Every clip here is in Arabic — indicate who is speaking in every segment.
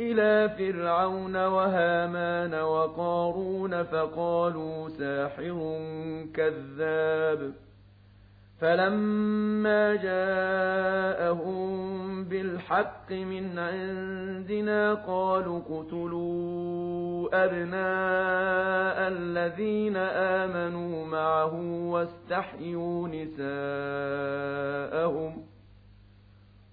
Speaker 1: إِلَىٰ فِرْعَوْنَ وَهَامَانَ وَقَارُونَ فَقَالُوا سَاحِرٌ كَذَّابٌ فَلَمَّا جَاءَهُم بِالْحَقِّ مِنْ عِندِنَا قَالُوا اقْتُلُوا أَبْنَاءَ الَّذِينَ آمَنُوا مَعَهُ وَاسْتَحْيُوا نِسَاءَهُمْ ۚ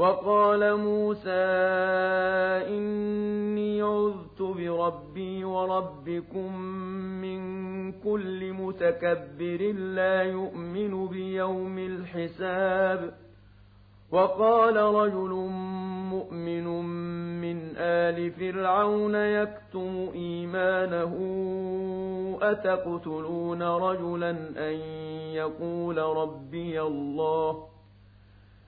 Speaker 1: وَقَالَ مُوسَىٰ إِنِّي عُذْتُ بِرَبِّي وَرَبِّكُم مِّن كُلِّ مُتَكَبِّرٍ لَّا يُؤْمِنُ بِيَوْمِ الْحِسَابِ. وَقَالَ رَجُلٌ مُّؤْمِنٌ مِّنْ آلِ فِرْعَوْنَ يَكْتُمُ إِيمَانَهُ أَتَقْتُلُونَ رَجُلًا أَن يَقُولَ رَبِّيَ اللَّهُ؟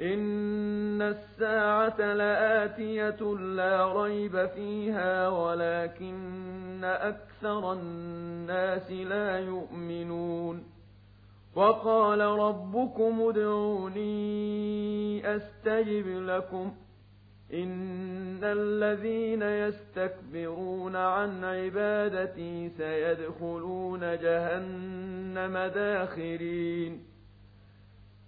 Speaker 1: إن الساعة لآتية لا ريب فيها ولكن أكثر الناس لا يؤمنون وقال ربكم ادعوني أستجب لكم إن الذين يستكبرون عن عبادتي سيدخلون جهنم داخرين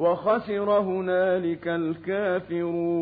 Speaker 1: وخسر هنالك الكافرون.